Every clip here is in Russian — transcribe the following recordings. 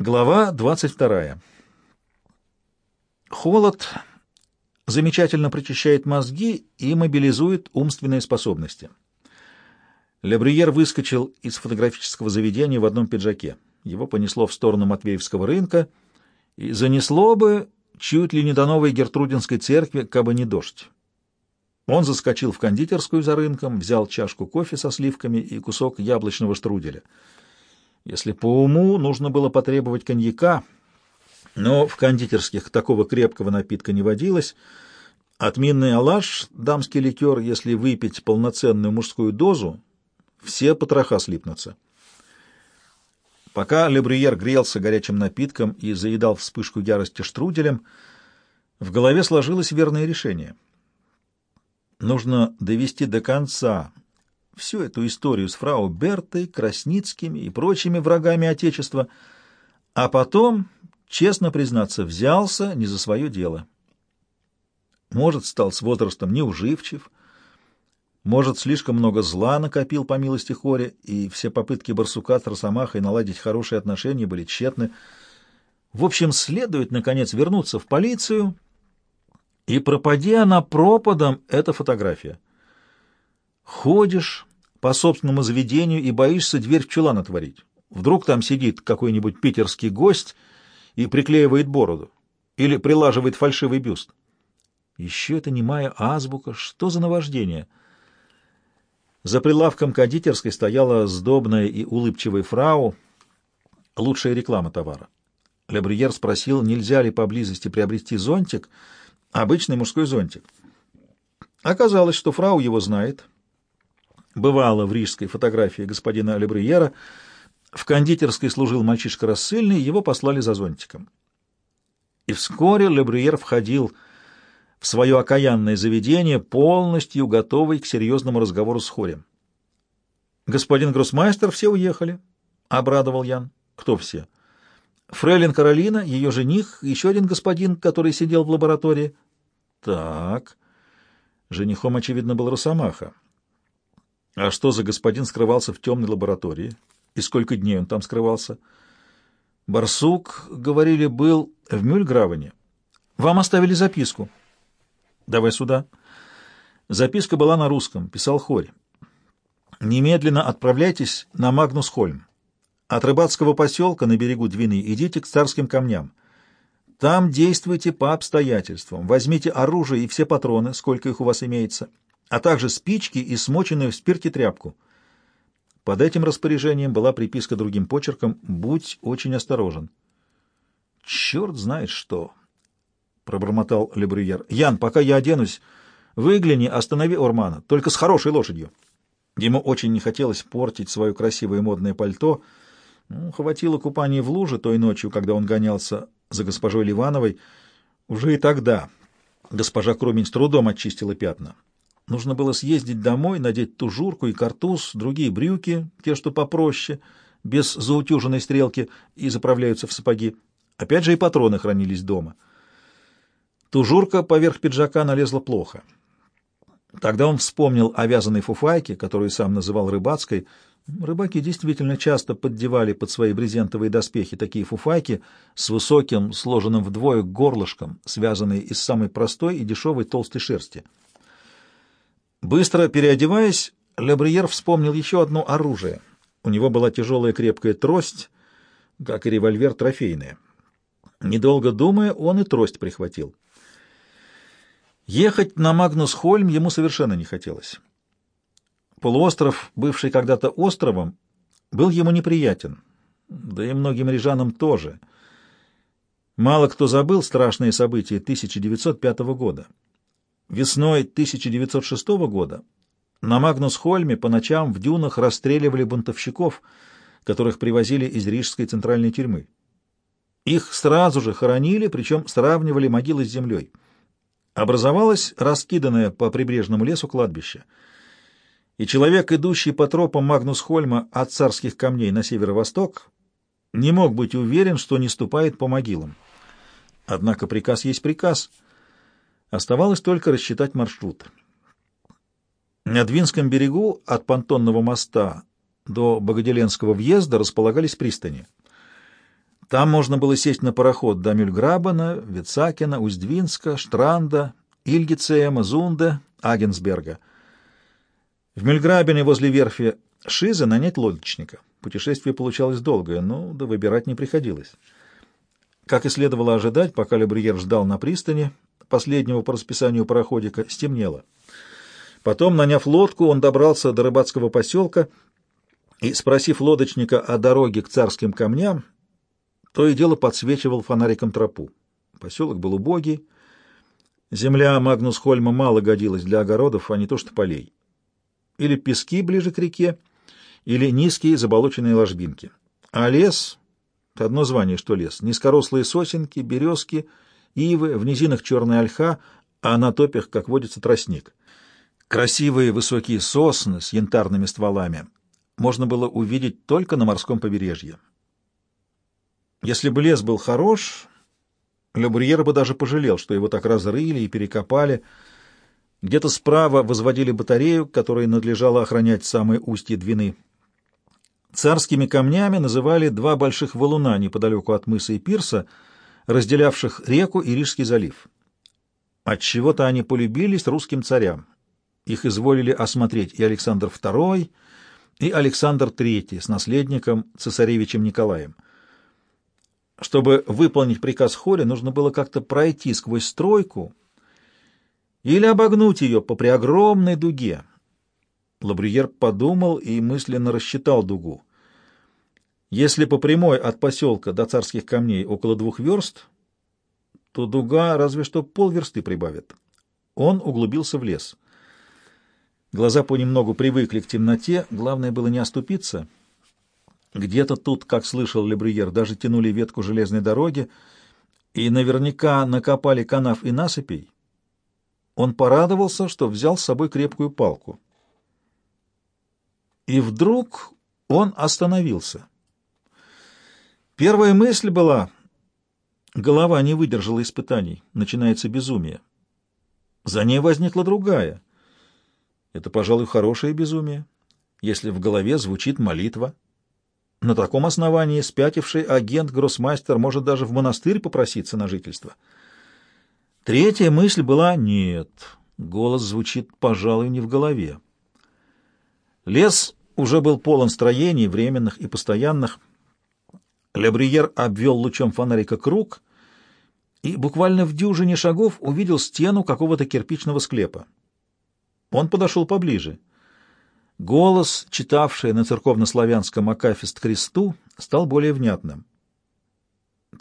Глава 22. Холод замечательно прочищает мозги и мобилизует умственные способности. Лебрюер выскочил из фотографического заведения в одном пиджаке. Его понесло в сторону Матвеевского рынка и занесло бы чуть ли не до новой Гертрудинской церкви, кабы не дождь. Он заскочил в кондитерскую за рынком, взял чашку кофе со сливками и кусок яблочного штруделя — если по уму, нужно было потребовать коньяка, но в кондитерских такого крепкого напитка не водилось. Отминный алаш, дамский ликер, если выпить полноценную мужскую дозу, все потроха слипнутся. Пока Лебрюер грелся горячим напитком и заедал вспышку ярости штруделем, в голове сложилось верное решение. Нужно довести до конца всю эту историю с фрау Бертой, Красницкими и прочими врагами Отечества, а потом, честно признаться, взялся не за свое дело. Может, стал с возрастом неуживчив, может, слишком много зла накопил по милости Хоре, и все попытки барсука с Росомахой наладить хорошие отношения были тщетны. В общем, следует, наконец, вернуться в полицию, и пропади она пропадом, эта фотография. Ходишь, по собственному заведению и боишься дверь в чулан отворить. Вдруг там сидит какой-нибудь питерский гость и приклеивает бороду или прилаживает фальшивый бюст. Еще это не моя азбука, что за наваждение? За прилавком кондитерской стояла сдобная и улыбчивая фрау, лучшая реклама товара. Лебрюер спросил, нельзя ли поблизости приобрести зонтик, обычный мужской зонтик. Оказалось, что фрау его знает — бывало в рижской фотографии господина Лебрюера. В кондитерской служил мальчишка рассыльный, его послали за зонтиком. И вскоре Лебрюер входил в свое окаянное заведение, полностью готовый к серьезному разговору с Хорем. «Господин гроссмайстер, все уехали», — обрадовал Ян. «Кто все?» «Фрейлин Каролина, ее жених, еще один господин, который сидел в лаборатории». «Так...» Женихом, очевидно, был Росомаха. А что за господин скрывался в темной лаборатории? И сколько дней он там скрывался? Барсук, говорили, был в Мюльгравене. Вам оставили записку. Давай сюда. Записка была на русском, писал Хорь. Немедленно отправляйтесь на Магнус-Хольм. От рыбацкого поселка на берегу Двины идите к царским камням. Там действуйте по обстоятельствам. Возьмите оружие и все патроны, сколько их у вас имеется а также спички и смоченную в спирте тряпку. Под этим распоряжением была приписка другим почерком «Будь очень осторожен». «Черт знает что!» — пробормотал Лебрюер. «Ян, пока я оденусь, выгляни, останови Ормана, только с хорошей лошадью». Ему очень не хотелось портить свое красивое модное пальто. Ну, хватило купания в луже той ночью, когда он гонялся за госпожой Ливановой. Уже и тогда госпожа Крумень с трудом очистила пятна. Нужно было съездить домой, надеть тужурку и картуз, другие брюки, те, что попроще, без заутюженной стрелки, и заправляются в сапоги. Опять же и патроны хранились дома. Тужурка поверх пиджака налезла плохо. Тогда он вспомнил о вязаной фуфайке, которую сам называл рыбацкой. Рыбаки действительно часто поддевали под свои брезентовые доспехи такие фуфайки с высоким, сложенным вдвое горлышком, связанные из самой простой и дешевой толстой шерсти — Быстро переодеваясь, Лебриер вспомнил еще одно оружие. У него была тяжелая крепкая трость, как и револьвер трофейная. Недолго думая, он и трость прихватил. Ехать на Магнус-Хольм ему совершенно не хотелось. Полуостров, бывший когда-то островом, был ему неприятен, да и многим рижанам тоже. Мало кто забыл страшные события 1905 года. Весной 1906 года на Магнус-Хольме по ночам в дюнах расстреливали бунтовщиков, которых привозили из рижской центральной тюрьмы. Их сразу же хоронили, причем сравнивали могилы с землей. Образовалось раскиданное по прибрежному лесу кладбище. И человек, идущий по тропам Магнус-Хольма от царских камней на северо-восток, не мог быть уверен, что не ступает по могилам. Однако приказ есть приказ — Оставалось только рассчитать маршрут. На Двинском берегу от понтонного моста до Богоделенского въезда располагались пристани. Там можно было сесть на пароход до Мюльграбена, Вицакина, Уздвинска, Штранда, Ильгицеема, Зунда, Агенсберга. В Мюльграбене возле верфи Шиза нанять лодочника. Путешествие получалось долгое, но да выбирать не приходилось. Как и следовало ожидать, пока Лебриер ждал на пристани, последнего по расписанию пароходика, стемнело. Потом, наняв лодку, он добрался до рыбацкого поселка и, спросив лодочника о дороге к царским камням, то и дело подсвечивал фонариком тропу. Поселок был убогий. Земля Магнус-Хольма мало годилась для огородов, а не то что полей. Или пески ближе к реке, или низкие заболоченные ложбинки. А лес — одно звание, что лес — низкорослые сосенки, березки, ивы, в низинах черная ольха, а на топях, как водится, тростник. Красивые высокие сосны с янтарными стволами можно было увидеть только на морском побережье. Если бы лес был хорош, Лебурьер бы даже пожалел, что его так разрыли и перекопали. Где-то справа возводили батарею, которой надлежало охранять самые устья Двины. Царскими камнями называли два больших валуна неподалеку от мыса и пирса, разделявших реку и Рижский залив. Отчего-то они полюбились русским царям. Их изволили осмотреть и Александр II, и Александр III с наследником цесаревичем Николаем — чтобы выполнить приказ Хори, нужно было как-то пройти сквозь стройку или обогнуть ее по преогромной дуге. Лабрюер подумал и мысленно рассчитал дугу. Если по прямой от поселка до царских камней около двух верст, то дуга разве что полверсты прибавит. Он углубился в лес. Глаза понемногу привыкли к темноте, главное было не оступиться — где-то тут, как слышал Лебрюер, даже тянули ветку железной дороги и наверняка накопали канав и насыпей. Он порадовался, что взял с собой крепкую палку. И вдруг он остановился. Первая мысль была, голова не выдержала испытаний, начинается безумие. За ней возникла другая. Это, пожалуй, хорошее безумие, если в голове звучит молитва. На таком основании спятивший агент-гроссмастер может даже в монастырь попроситься на жительство. Третья мысль была «нет». Голос звучит, пожалуй, не в голове. Лес уже был полон строений, временных и постоянных. Лебриер обвел лучом фонарика круг и буквально в дюжине шагов увидел стену какого-то кирпичного склепа. Он подошел поближе — Голос, читавший на церковнославянском акафист кресту, стал более внятным.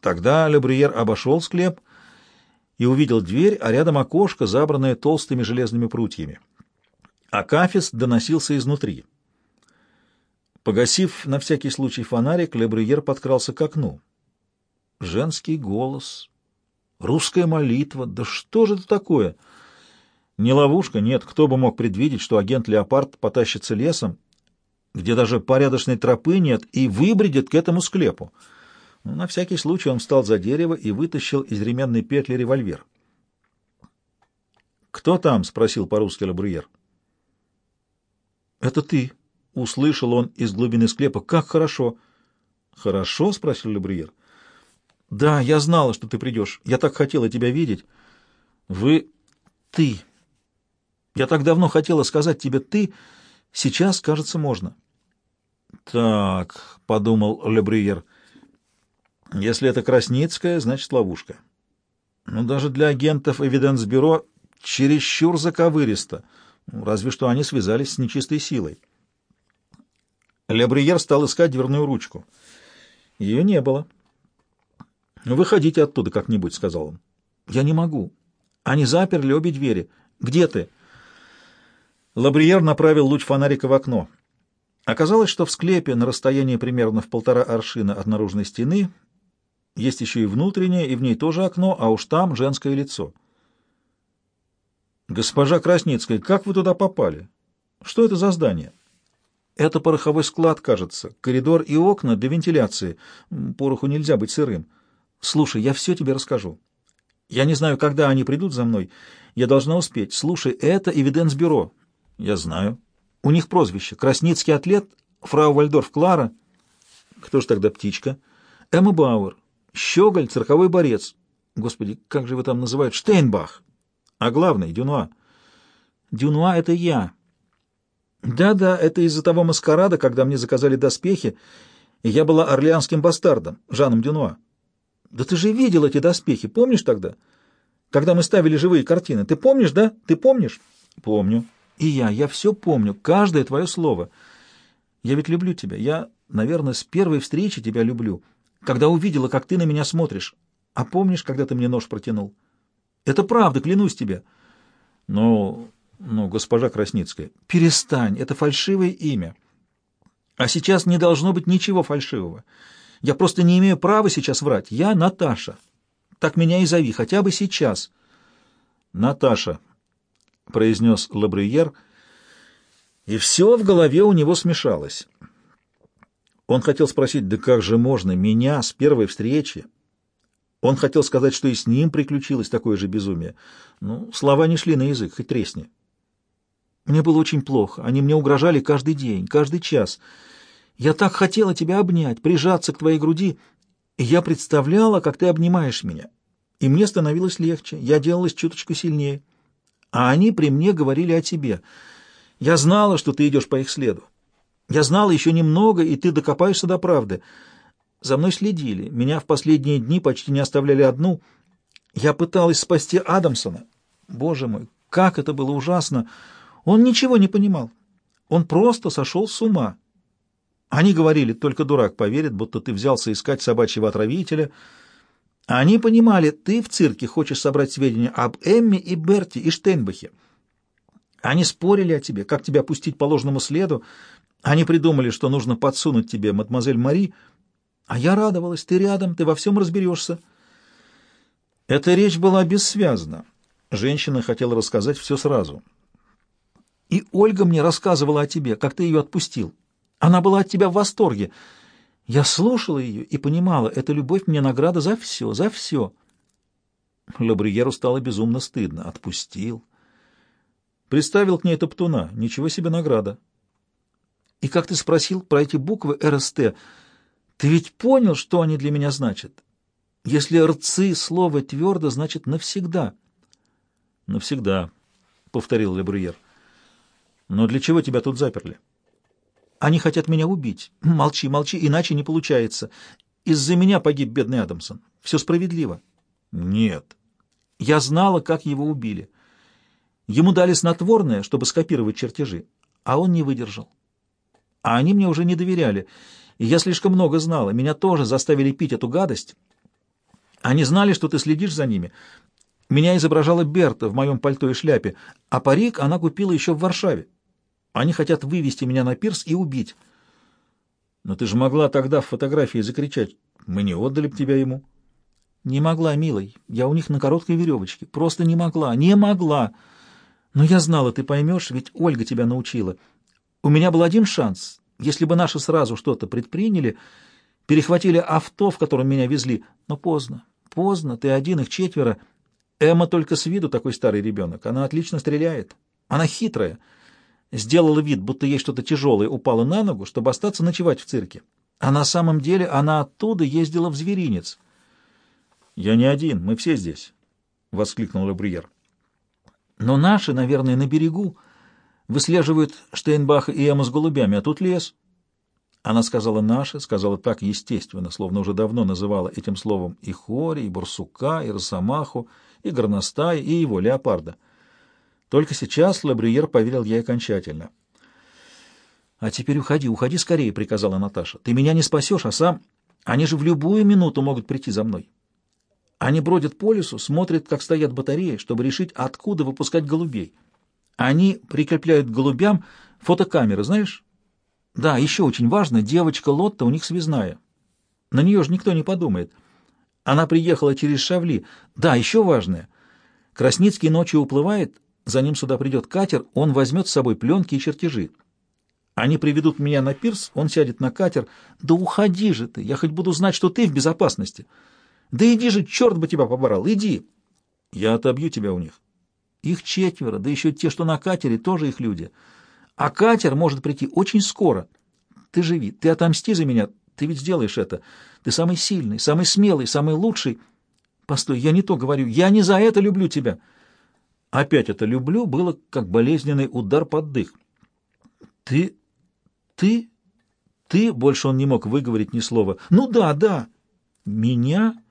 Тогда Лебриер обошел склеп и увидел дверь, а рядом окошко, забранное толстыми железными прутьями. Акафист доносился изнутри. Погасив на всякий случай фонарик, Лебриер подкрался к окну. Женский голос, русская молитва, да что же это такое? — не ловушка, нет. Кто бы мог предвидеть, что агент Леопард потащится лесом, где даже порядочной тропы нет, и выбредет к этому склепу. Ну, на всякий случай он встал за дерево и вытащил из ременной петли револьвер. «Кто там?» — спросил по-русски Лабрюер. «Это ты», — услышал он из глубины склепа. «Как хорошо!» «Хорошо?» — спросил Лабрюер. «Да, я знала, что ты придешь. Я так хотела тебя видеть. Вы... ты...» Я так давно хотела сказать тебе «ты», сейчас, кажется, можно. «Так», — подумал Лебрюер, — «если это Красницкая, значит ловушка. Но даже для агентов Эвиденс-бюро чересчур заковыристо, ну, разве что они связались с нечистой силой». Лебрюер стал искать дверную ручку. Ее не было. «Выходите оттуда как-нибудь», — сказал он. «Я не могу. Они заперли обе двери. Где ты?» Лабриер направил луч фонарика в окно. Оказалось, что в склепе на расстоянии примерно в полтора аршина от наружной стены есть еще и внутреннее, и в ней тоже окно, а уж там женское лицо. «Госпожа Красницкая, как вы туда попали? Что это за здание?» «Это пороховой склад, кажется. Коридор и окна для вентиляции. Пороху нельзя быть сырым. Слушай, я все тебе расскажу. Я не знаю, когда они придут за мной. Я должна успеть. Слушай, это Эвиденс-бюро. Я знаю. У них прозвище. Красницкий атлет, фрау Вальдорф Клара. Кто ж тогда птичка? Эмма Бауэр, Щеголь, цирковой борец. Господи, как же его там называют? Штейнбах. А главный — Дюнуа. Дюнуа — это я. Да-да, это из-за того маскарада, когда мне заказали доспехи, и я была орлеанским бастардом, Жаном Дюнуа. Да ты же видел эти доспехи, помнишь тогда? Когда мы ставили живые картины. Ты помнишь, да? Ты помнишь? Помню. И я, я все помню, каждое твое слово. Я ведь люблю тебя. Я, наверное, с первой встречи тебя люблю, когда увидела, как ты на меня смотришь. А помнишь, когда ты мне нож протянул? Это правда, клянусь тебе. Но, ну, госпожа Красницкая, перестань, это фальшивое имя. А сейчас не должно быть ничего фальшивого. Я просто не имею права сейчас врать. Я Наташа. Так меня и зови, хотя бы сейчас. Наташа, — произнес Лабрюер, и все в голове у него смешалось. Он хотел спросить, да как же можно, меня с первой встречи? Он хотел сказать, что и с ним приключилось такое же безумие. Ну, слова не шли на язык, хоть тресни. Мне было очень плохо. Они мне угрожали каждый день, каждый час. Я так хотела тебя обнять, прижаться к твоей груди, и я представляла, как ты обнимаешь меня. И мне становилось легче, я делалась чуточку сильнее. А они при мне говорили о тебе. Я знала, что ты идешь по их следу. Я знала еще немного, и ты докопаешься до правды. За мной следили, меня в последние дни почти не оставляли одну. Я пыталась спасти Адамсона. Боже мой, как это было ужасно! Он ничего не понимал. Он просто сошел с ума. Они говорили, только дурак поверит, будто ты взялся искать собачьего отравителя. Они понимали, ты в цирке хочешь собрать сведения об Эмме и Берти и Штейнбахе. Они спорили о тебе, как тебя пустить по ложному следу. Они придумали, что нужно подсунуть тебе мадемуазель Мари. А я радовалась, ты рядом, ты во всем разберешься. Эта речь была бессвязна. Женщина хотела рассказать все сразу. И Ольга мне рассказывала о тебе, как ты ее отпустил. Она была от тебя в восторге. Я слушала ее и понимала, эта любовь мне награда за все, за все. Лабриеру стало безумно стыдно. Отпустил. Приставил к ней топтуна. Ничего себе награда. И как ты спросил про эти буквы РСТ, ты ведь понял, что они для меня значат? Если рцы слово твердо, значит навсегда. Навсегда, — повторил Лебрюер. Но для чего тебя тут заперли? Они хотят меня убить. Молчи, молчи, иначе не получается. Из-за меня погиб бедный Адамсон. Все справедливо. Нет. Я знала, как его убили. Ему дали снотворное, чтобы скопировать чертежи, а он не выдержал. А они мне уже не доверяли, и я слишком много знала. Меня тоже заставили пить эту гадость. Они знали, что ты следишь за ними. Меня изображала Берта в моем пальто и шляпе, а парик она купила еще в Варшаве. Они хотят вывести меня на пирс и убить. Но ты же могла тогда в фотографии закричать «Мы не отдали б тебя ему». Не могла, милый. Я у них на короткой веревочке. Просто не могла, не могла. Но я знала, ты поймешь, ведь Ольга тебя научила. У меня был один шанс. Если бы наши сразу что-то предприняли, перехватили авто, в котором меня везли. Но поздно, поздно, ты один, их четверо. Эмма только с виду такой старый ребенок. Она отлично стреляет. Она хитрая сделала вид, будто ей что-то тяжелое упало на ногу, чтобы остаться ночевать в цирке. А на самом деле она оттуда ездила в зверинец. «Я не один, мы все здесь», — воскликнул Лебриер. «Но наши, наверное, на берегу выслеживают Штейнбаха и Эмма с голубями, а тут лес». Она сказала «наши», сказала так естественно, словно уже давно называла этим словом и Хори, и Барсука, и Росомаху, и Горностая, и его леопарда — только сейчас Лабриер поверил ей окончательно. «А теперь уходи, уходи скорее», — приказала Наташа. «Ты меня не спасешь, а сам... Они же в любую минуту могут прийти за мной. Они бродят по лесу, смотрят, как стоят батареи, чтобы решить, откуда выпускать голубей. Они прикрепляют к голубям фотокамеры, знаешь? Да, еще очень важно, девочка Лотта у них связная. На нее же никто не подумает. Она приехала через Шавли. Да, еще важное. Красницкий ночью уплывает, за ним сюда придет катер, он возьмет с собой пленки и чертежи. Они приведут меня на пирс, он сядет на катер. Да уходи же ты, я хоть буду знать, что ты в безопасности. Да иди же, черт бы тебя поборол, иди. Я отобью тебя у них. Их четверо, да еще те, что на катере, тоже их люди. А катер может прийти очень скоро. Ты живи, ты отомсти за меня, Ты ведь сделаешь это. Ты самый сильный, самый смелый, самый лучший. Постой, я не то говорю. Я не за это люблю тебя. Опять это «люблю» было как болезненный удар под дых. Ты... ты... ты... Больше он не мог выговорить ни слова. Ну да, да. Меня...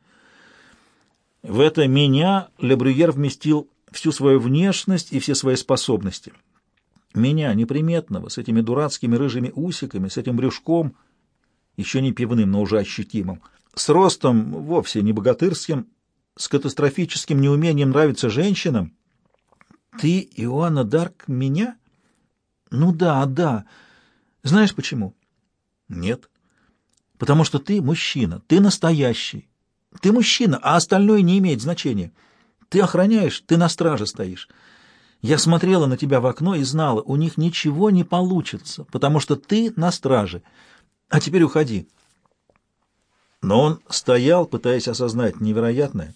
В это «меня» Лебрюер вместил всю свою внешность и все свои способности. Меня, неприметного, с этими дурацкими рыжими усиками, с этим брюшком, еще не пивным, но уже ощутимым, с ростом вовсе не богатырским, с катастрофическим неумением нравиться женщинам. Ты, Иоанна Дарк, меня? Ну да, да. Знаешь почему? Нет. Потому что ты мужчина, ты настоящий. Ты мужчина, а остальное не имеет значения. Ты охраняешь, ты на страже стоишь. Я смотрела на тебя в окно и знала, у них ничего не получится, потому что ты на страже. А теперь уходи. Но он стоял, пытаясь осознать невероятное.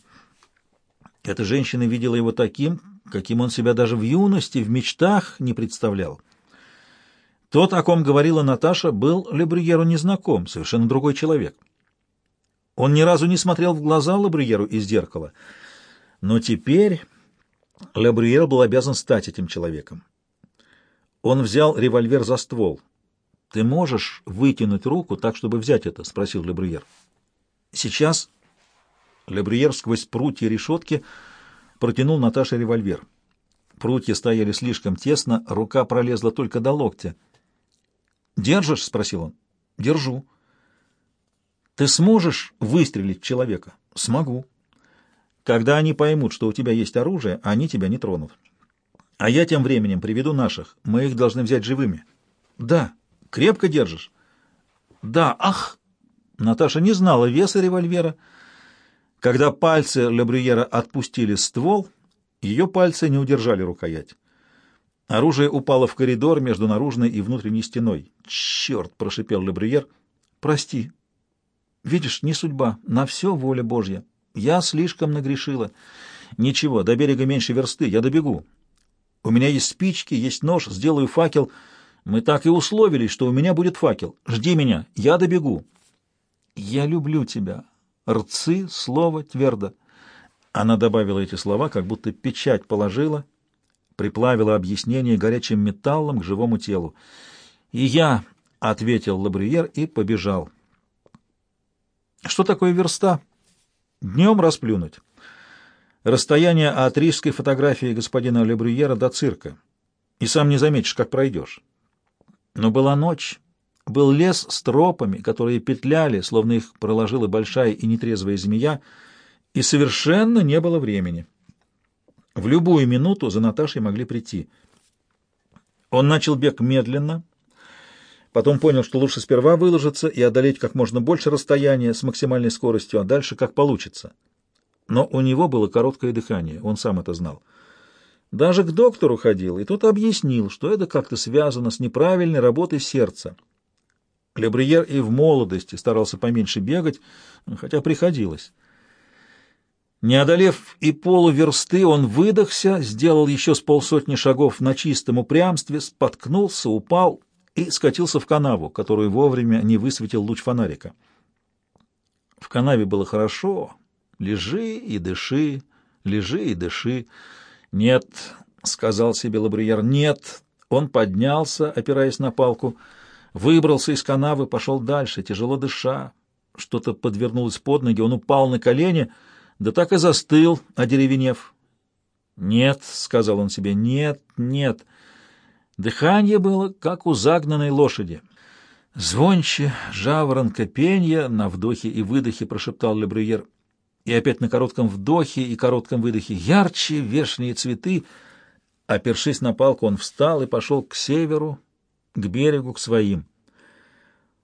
Эта женщина видела его таким, каким он себя даже в юности, в мечтах не представлял. Тот, о ком говорила Наташа, был Лебрюеру незнаком, совершенно другой человек. Он ни разу не смотрел в глаза Лебрюеру из зеркала, но теперь Лебрюер был обязан стать этим человеком. Он взял револьвер за ствол. «Ты можешь вытянуть руку так, чтобы взять это?» — спросил Лебрюер. «Сейчас...» Лебрюер сквозь прутья решетки протянул Наташе револьвер. Прутья стояли слишком тесно, рука пролезла только до локтя. «Держишь?» — спросил он. «Держу». «Ты сможешь выстрелить в человека?» «Смогу». «Когда они поймут, что у тебя есть оружие, они тебя не тронут. А я тем временем приведу наших. Мы их должны взять живыми». «Да». «Крепко держишь?» «Да». «Ах!» Наташа не знала веса револьвера. Когда пальцы Лебрюера отпустили ствол, ее пальцы не удержали рукоять. Оружие упало в коридор между наружной и внутренней стеной. «Черт!» — прошипел Лебрюер. «Прости. Видишь, не судьба. На все воля Божья. Я слишком нагрешила. Ничего, до берега меньше версты. Я добегу. У меня есть спички, есть нож. Сделаю факел. Мы так и условились, что у меня будет факел. Жди меня. Я добегу». «Я люблю тебя», рцы, слово твердо. Она добавила эти слова, как будто печать положила, приплавила объяснение горячим металлом к живому телу. «И я», — ответил Лабрюер и побежал. «Что такое верста?» «Днем расплюнуть». Расстояние от рижской фотографии господина Лебрюера до цирка, и сам не заметишь, как пройдешь. Но была ночь, был лес с тропами, которые петляли, словно их проложила большая и нетрезвая змея, и совершенно не было времени. В любую минуту за Наташей могли прийти. Он начал бег медленно, потом понял, что лучше сперва выложиться и одолеть как можно больше расстояния с максимальной скоростью, а дальше как получится. Но у него было короткое дыхание, он сам это знал. Даже к доктору ходил, и тот объяснил, что это как-то связано с неправильной работой сердца. Лебриер и в молодости старался поменьше бегать, хотя приходилось. Не одолев и полуверсты, он выдохся, сделал еще с полсотни шагов на чистом упрямстве, споткнулся, упал и скатился в канаву, которую вовремя не высветил луч фонарика. В канаве было хорошо. Лежи и дыши, лежи и дыши. «Нет», — сказал себе Лабриер, — «нет». Он поднялся, опираясь на палку, — Выбрался из канавы, пошел дальше, тяжело дыша. Что-то подвернулось под ноги, он упал на колени, да так и застыл, одеревенев. «Нет», — сказал он себе, — «нет, нет». Дыхание было, как у загнанной лошади. «Звонче, жаворонка, пенья» на вдохе и выдохе прошептал Лебрюер. И опять на коротком вдохе и коротком выдохе ярче вешние цветы. Опершись на палку, он встал и пошел к северу, к берегу, к своим.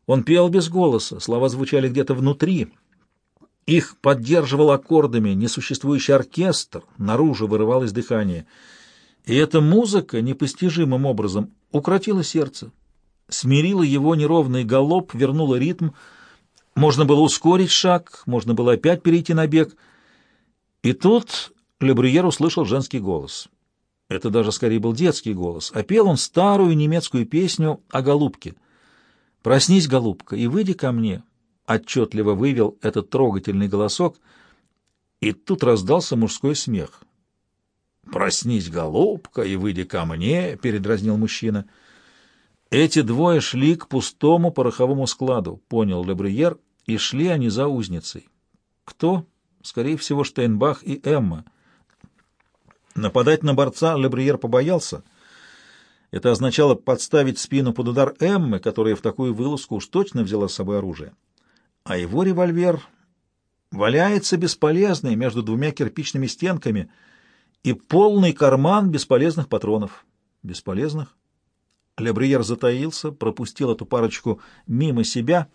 Он пел без голоса, слова звучали где-то внутри. Их поддерживал аккордами несуществующий оркестр, наружу вырывалось дыхание. И эта музыка непостижимым образом укротила сердце, смирила его неровный галоп, вернула ритм. Можно было ускорить шаг, можно было опять перейти на бег. И тут Лебрюер услышал женский голос — это даже скорее был детский голос, а пел он старую немецкую песню о голубке. «Проснись, голубка, и выйди ко мне. отчетливо вывел этот трогательный голосок, и тут раздался мужской смех. «Проснись, голубка, и выйди ко мне», — передразнил мужчина. Эти двое шли к пустому пороховому складу, понял Лебрюер, и шли они за узницей. Кто? Скорее всего, Штейнбах и Эмма. Нападать на борца Лебрюер побоялся. Это означало подставить спину под удар Эммы, которая в такую вылазку уж точно взяла с собой оружие. А его револьвер валяется бесполезный между двумя кирпичными стенками — и полный карман бесполезных патронов. Бесполезных? Лебриер затаился, пропустил эту парочку мимо себя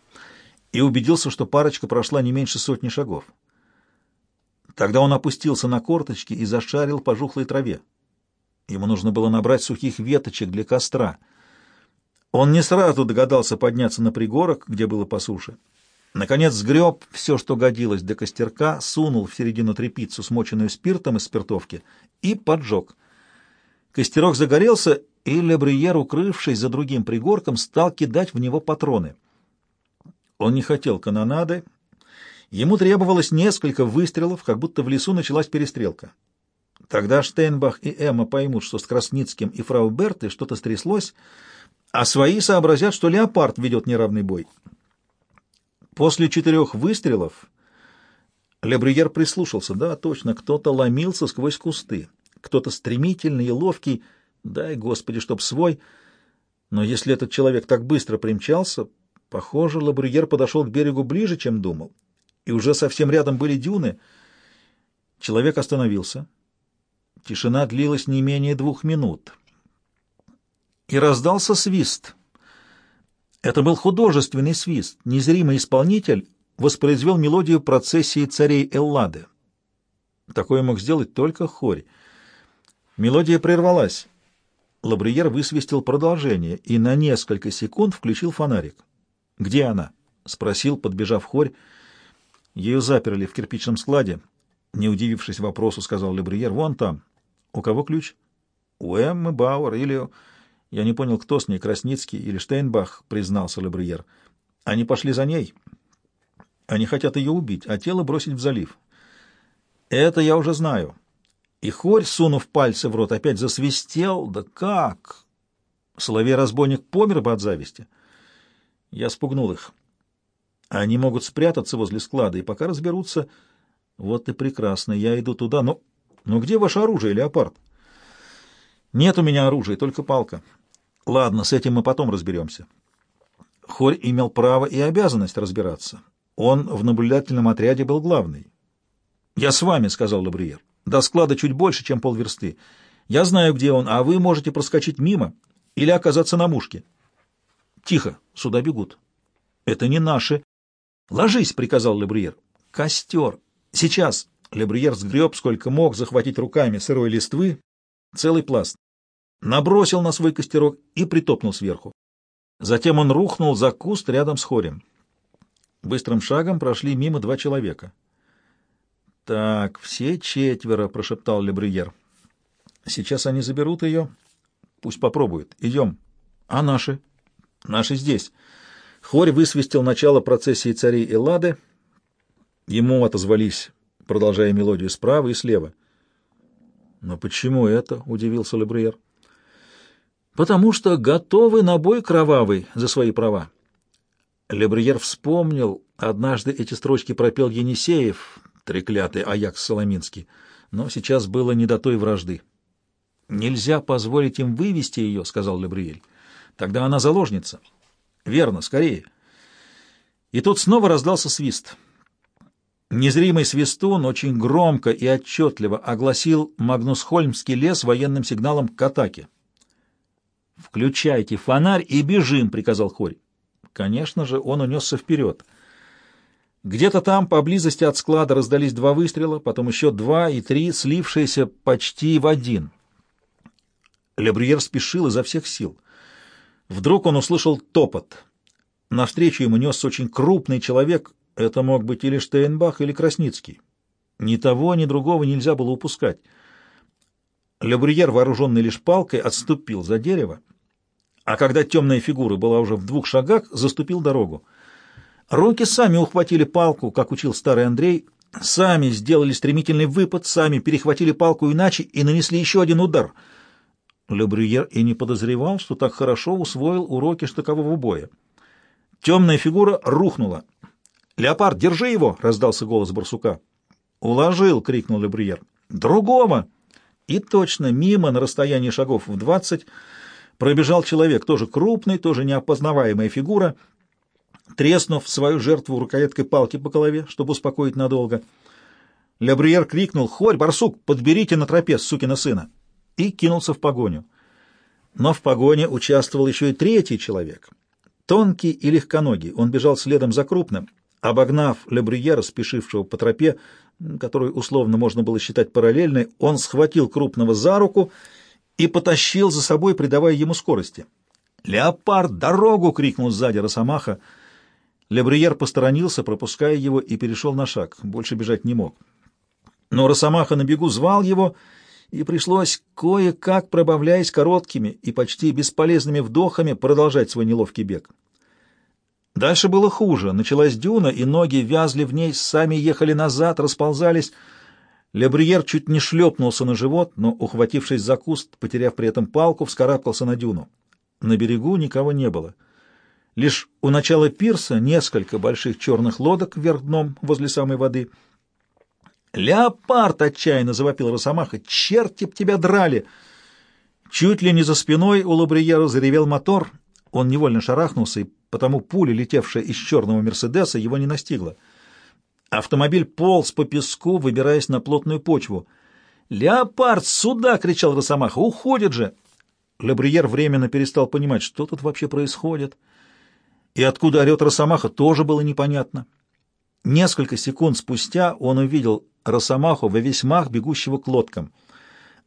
и убедился, что парочка прошла не меньше сотни шагов. Тогда он опустился на корточки и зашарил по жухлой траве. Ему нужно было набрать сухих веточек для костра. Он не сразу догадался подняться на пригорок, где было по суше. Наконец сгреб все, что годилось для костерка, сунул в середину трепицу, смоченную спиртом из спиртовки, и поджег. Костерок загорелся, и Лебриер, укрывшись за другим пригорком, стал кидать в него патроны. Он не хотел канонады. Ему требовалось несколько выстрелов, как будто в лесу началась перестрелка. Тогда Штейнбах и Эмма поймут, что с Красницким и фрау Бертой что-то стряслось, а свои сообразят, что леопард ведет неравный бой. После четырех выстрелов Лебрюер прислушался. Да, точно, кто-то ломился сквозь кусты. Кто-то стремительный и ловкий. Дай, Господи, чтоб свой. Но если этот человек так быстро примчался, похоже, Лабрюер подошел к берегу ближе, чем думал. И уже совсем рядом были дюны. Человек остановился. Тишина длилась не менее двух минут. И раздался свист — это был художественный свист. Незримый исполнитель воспроизвел мелодию процессии царей Эллады. Такое мог сделать только Хорь. Мелодия прервалась. Лабриер высвистел продолжение и на несколько секунд включил фонарик. «Где она?» — спросил, подбежав Хорь. Ее заперли в кирпичном складе. Не удивившись вопросу, сказал Лебриер. «Вон там. У кого ключ?» «У Эммы Бауэр или я не понял, кто с ней, Красницкий или Штейнбах, признался Лебриер. Они пошли за ней. Они хотят ее убить, а тело бросить в залив. Это я уже знаю. И хорь, сунув пальцы в рот, опять засвистел. Да как? Соловей-разбойник помер бы от зависти. Я спугнул их. Они могут спрятаться возле склада, и пока разберутся... Вот и прекрасно, я иду туда, но... Но где ваше оружие, леопард? Нет у меня оружия, только палка. Ладно, с этим мы потом разберемся. Хорь имел право и обязанность разбираться. Он в наблюдательном отряде был главный. «Я с вами», — сказал Лабриер. «До склада чуть больше, чем полверсты. Я знаю, где он, а вы можете проскочить мимо или оказаться на мушке». «Тихо, сюда бегут». «Это не наши». «Ложись», — приказал Лабриер. «Костер. Сейчас». Лебриер сгреб, сколько мог, захватить руками сырой листвы, целый пласт набросил на свой костерок и притопнул сверху. Затем он рухнул за куст рядом с хорем. Быстрым шагом прошли мимо два человека. «Так, все четверо», — прошептал Лебрюер. «Сейчас они заберут ее. Пусть попробуют. Идем. А наши?» «Наши здесь». Хорь высвистел начало процессии царей Эллады. Ему отозвались, продолжая мелодию справа и слева. «Но почему это?» — удивился Лебрюер потому что готовы на бой кровавый за свои права. Лебриер вспомнил, однажды эти строчки пропел Енисеев, треклятый Аякс Соломинский, но сейчас было не до той вражды. «Нельзя позволить им вывести ее», — сказал Лебриель. «Тогда она заложница». «Верно, скорее». И тут снова раздался свист. Незримый свистун очень громко и отчетливо огласил Магнусхольмский лес военным сигналом к атаке. «Включайте фонарь и бежим!» — приказал Хорь. Конечно же, он унесся вперед. Где-то там, поблизости от склада, раздались два выстрела, потом еще два и три, слившиеся почти в один. Лебрюер спешил изо всех сил. Вдруг он услышал топот. Навстречу ему нес очень крупный человек. Это мог быть или Штейнбах, или Красницкий. Ни того, ни другого нельзя было упускать. Лебрюер, вооруженный лишь палкой, отступил за дерево а когда темная фигура была уже в двух шагах, заступил дорогу. Руки сами ухватили палку, как учил старый Андрей, сами сделали стремительный выпад, сами перехватили палку иначе и нанесли еще один удар. Ле и не подозревал, что так хорошо усвоил уроки штыкового боя. Темная фигура рухнула. «Леопард, держи его!» — раздался голос барсука. «Уложил!» — крикнул Ле «Другого!» И точно, мимо, на расстоянии шагов в двадцать, пробежал человек, тоже крупный, тоже неопознаваемая фигура — треснув свою жертву рукояткой палки по голове, чтобы успокоить надолго. Лябриер крикнул «Хорь, барсук, подберите на тропе сукина сына!» И кинулся в погоню. Но в погоне участвовал еще и третий человек. Тонкий и легконогий, он бежал следом за крупным. Обогнав Лебрюера, спешившего по тропе, которую условно можно было считать параллельной, он схватил крупного за руку и потащил за собой, придавая ему скорости. «Леопард, дорогу!» — крикнул сзади Росомаха — Лебриер посторонился, пропуская его, и перешел на шаг. Больше бежать не мог. Но Росомаха на бегу звал его, и пришлось, кое-как пробавляясь короткими и почти бесполезными вдохами, продолжать свой неловкий бег. Дальше было хуже. Началась дюна, и ноги вязли в ней, сами ехали назад, расползались. Лебриер чуть не шлепнулся на живот, но, ухватившись за куст, потеряв при этом палку, вскарабкался на дюну. На берегу никого не было. Лишь у начала пирса несколько больших черных лодок вверх дном возле самой воды. «Леопард!» — отчаянно завопил Росомаха. «Черти б тебя драли!» Чуть ли не за спиной у Лабриера заревел мотор. Он невольно шарахнулся, и потому пуля, летевшая из черного «Мерседеса», его не настигла. Автомобиль полз по песку, выбираясь на плотную почву. «Леопард, сюда!» — кричал Росомаха. «Уходит же!» Лабриер временно перестал понимать, что тут вообще происходит. И откуда орет Росомаха, тоже было непонятно. Несколько секунд спустя он увидел Росомаху во весь мах, бегущего к лодкам.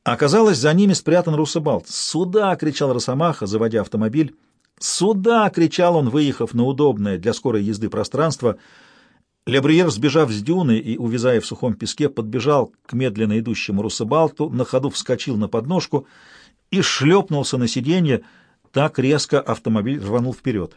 Оказалось, за ними спрятан Русабалт. «Сюда!» — кричал Росомаха, заводя автомобиль. «Сюда!» — кричал он, выехав на удобное для скорой езды пространство. Лебриер, сбежав с дюны и увязая в сухом песке, подбежал к медленно идущему Русабалту, на ходу вскочил на подножку и шлепнулся на сиденье. Так резко автомобиль рванул вперед.